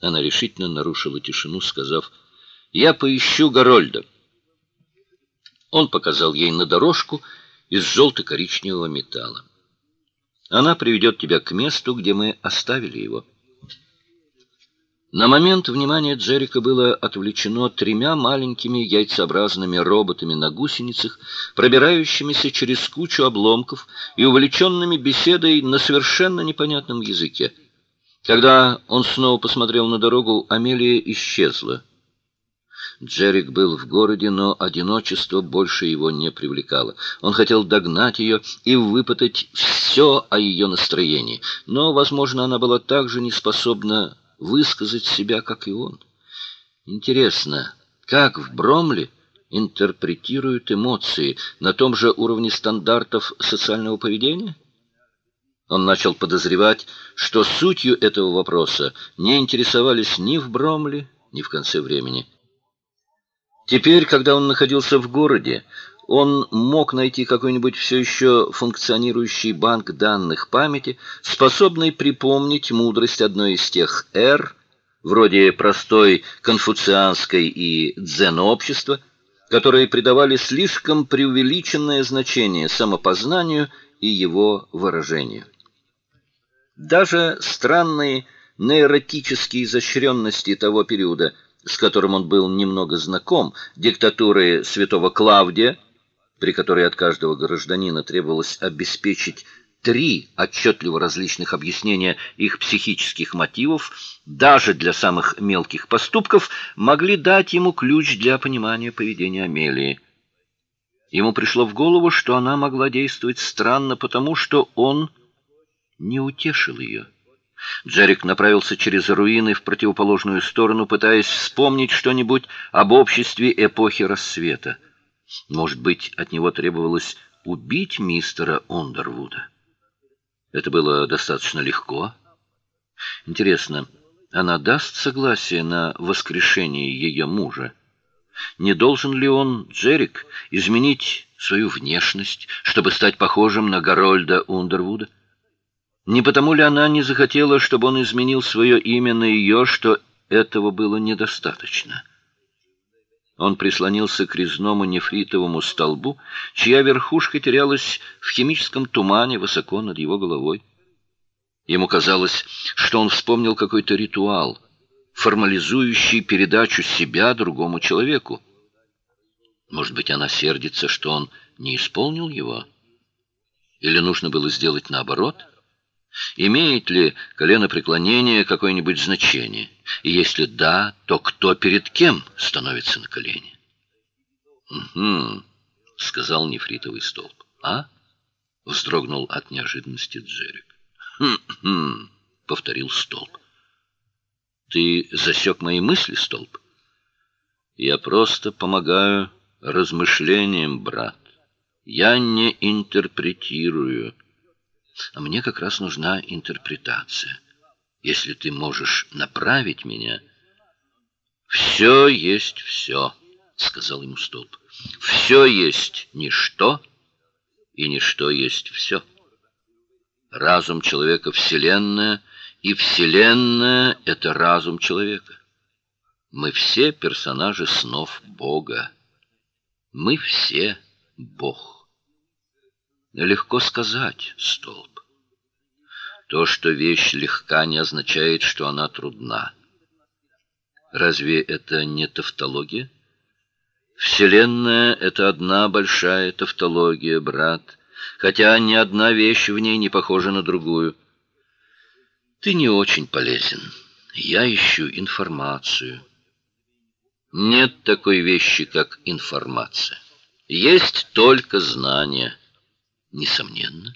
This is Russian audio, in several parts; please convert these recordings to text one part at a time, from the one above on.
Она решительно нарушила тишину, сказав: "Я поищу Горольда". Он показал ей на дорожку из желто коричневого металла. Она приведет тебя к месту, где мы оставили его. На момент внимание Джерика было отвлечено тремя маленькими яйцеобразными роботами на гусеницах, пробирающимися через кучу обломков и увлеченными беседой на совершенно непонятном языке. Когда он снова посмотрел на дорогу, Амелия исчезла. Джерик был в городе, но одиночество больше его не привлекало. Он хотел догнать ее и выпытать все о ее настроении, но, возможно, она была так же неспособна высказать себя, как и он. Интересно, как в Бромле интерпретируют эмоции на том же уровне стандартов социального поведения? Он начал подозревать, что сутью этого вопроса не интересовались ни в Бромле, ни в конце времени. Теперь, когда он находился в городе, он мог найти какой-нибудь все еще функционирующий банк данных памяти, способный припомнить мудрость одной из тех эр, вроде простой конфуцианской и дзен-общества, которые придавали слишком преувеличенное значение самопознанию и его выражению. Даже странные нейротические изощренности того периода – с которым он был немного знаком, диктатуры святого Клавдия, при которой от каждого гражданина требовалось обеспечить три отчетливо различных объяснения их психических мотивов, даже для самых мелких поступков, могли дать ему ключ для понимания поведения Амелии. Ему пришло в голову, что она могла действовать странно, потому что он не утешил ее. Джерик направился через руины в противоположную сторону, пытаясь вспомнить что-нибудь об обществе эпохи Рассвета. Может быть, от него требовалось убить мистера Ондервуда. Это было достаточно легко. Интересно, она даст согласие на воскрешение ее мужа? Не должен ли он, Джерик, изменить свою внешность, чтобы стать похожим на Гарольда Ундервуда? Не потому ли она не захотела, чтобы он изменил свое имя на ее, что этого было недостаточно? Он прислонился к резному нефритовому столбу, чья верхушка терялась в химическом тумане высоко над его головой. Ему казалось, что он вспомнил какой-то ритуал, формализующий передачу себя другому человеку. Может быть, она сердится, что он не исполнил его? Или нужно было сделать наоборот — Имеет ли коленопреклонение какое-нибудь значение? И если да, то кто перед кем становится на колени? Угу, сказал нефритовый столб. А? вздрогнул от неожиданности Джерик. Хм-хм, повторил столб. Ты засек мои мысли, столб? Я просто помогаю размышлениям, брат. Я не интерпретирую. А мне как раз нужна интерпретация. Если ты можешь направить меня, все есть все, сказал ему столб. Все есть ничто, и ничто есть все. Разум человека вселенная, и вселенная это разум человека. Мы все персонажи снов Бога. Мы все Бог. Легко сказать, столб. То, что вещь легка, не означает, что она трудна. Разве это не тавтология? Вселенная это одна большая тавтология, брат, хотя ни одна вещь в ней не похожа на другую. Ты не очень полезен. Я ищу информацию. Нет такой вещи, как информация. Есть только знание. Несомненно,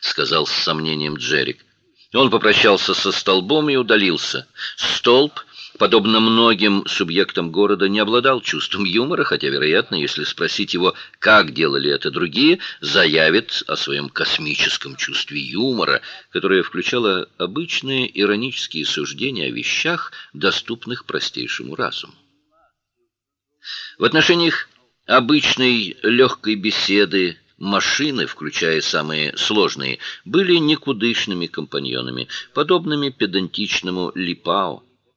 сказал с сомнением Джерик. Он попрощался со столбом и удалился. Столб, подобно многим субъектам города, не обладал чувством юмора, хотя, вероятно, если спросить его, как делали это другие, заявит о своем космическом чувстве юмора, которое включало обычные иронические суждения о вещах, доступных простейшему разуму. В отношениях обычной легкой беседы Машины, включая самые сложные, были никудышными компаньонами, подобными педантичному Липао.